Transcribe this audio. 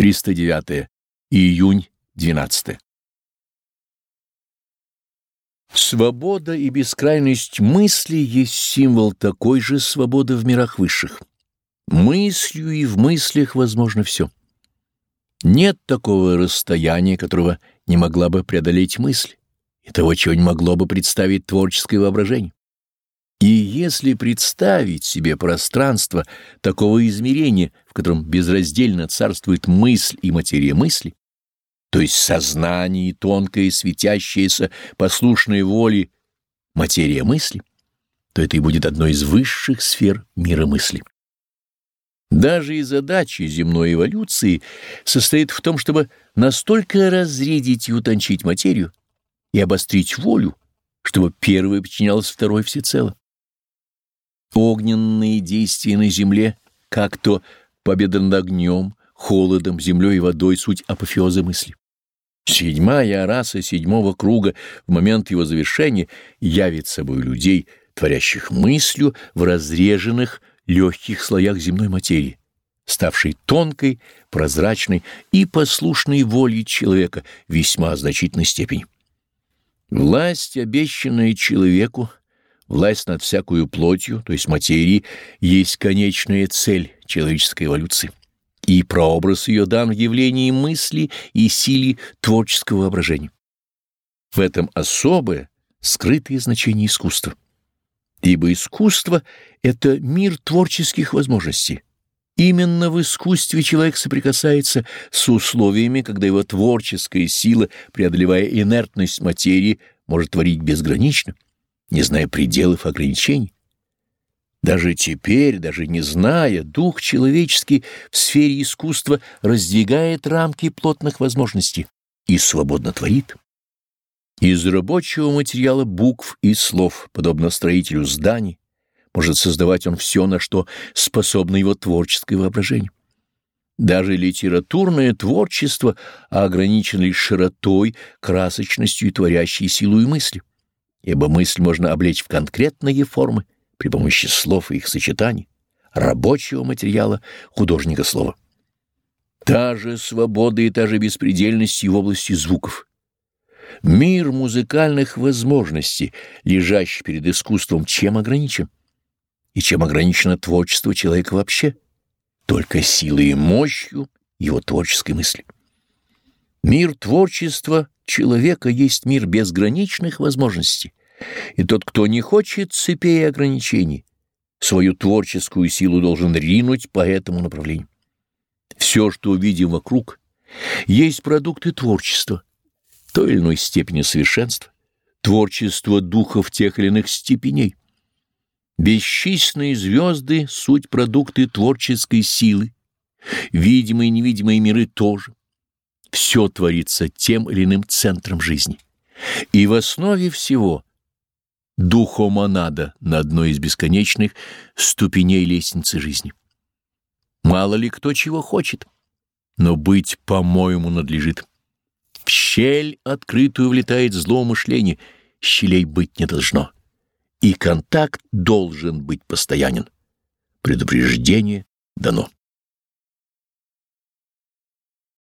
309. Июнь 12. Свобода и бескрайность мысли есть символ такой же свободы в мирах высших. Мыслью и в мыслях возможно все. Нет такого расстояния, которого не могла бы преодолеть мысль, и того, чего не могло бы представить творческое воображение. И если представить себе пространство такого измерения, в котором безраздельно царствует мысль и материя мысли, то есть сознание и тонкое светящееся послушной воли материя мысли, то это и будет одной из высших сфер мира мысли. Даже и задача земной эволюции состоит в том, чтобы настолько разрядить и утончить материю и обострить волю, чтобы первое подчинялось второй всецело. Огненные действия на земле, как то победа над огнем, холодом, землей и водой — суть апофеоза мысли. Седьмая раса седьмого круга в момент его завершения явит собой людей, творящих мыслью в разреженных легких слоях земной материи, ставшей тонкой, прозрачной и послушной волей человека весьма значительной степени. Власть, обещанная человеку, Власть над всякую плотью, то есть материей, есть конечная цель человеческой эволюции, и прообраз ее дан в явлении мысли и силе творческого воображения. В этом особое, скрытое значение искусства. Ибо искусство — это мир творческих возможностей. Именно в искусстве человек соприкасается с условиями, когда его творческая сила, преодолевая инертность материи, может творить безгранично не зная пределов ограничений. Даже теперь, даже не зная, дух человеческий в сфере искусства раздвигает рамки плотных возможностей и свободно творит. Из рабочего материала букв и слов, подобно строителю зданий, может создавать он все, на что способно его творческое воображение. Даже литературное творчество ограничено лишь широтой, красочностью и творящей силой мысли ибо мысль можно облечь в конкретные формы при помощи слов и их сочетаний, рабочего материала художника слова. Та же свобода и та же беспредельность в области звуков. Мир музыкальных возможностей, лежащий перед искусством, чем ограничен? И чем ограничено творчество человека вообще? Только силой и мощью его творческой мысли. Мир творчества человека есть мир безграничных возможностей, и тот, кто не хочет цепей ограничений, свою творческую силу должен ринуть по этому направлению. Все, что видим вокруг, есть продукты творчества, той или иной степени совершенства, творчество духов тех или иных степеней. Бесчисленные звезды — суть продукты творческой силы, видимые и невидимые миры тоже все творится тем или иным центром жизни. И в основе всего духомонада на одной из бесконечных ступеней лестницы жизни. Мало ли кто чего хочет, но быть, по-моему, надлежит. В щель открытую влетает злоумышление, щелей быть не должно. И контакт должен быть постоянен. Предупреждение дано.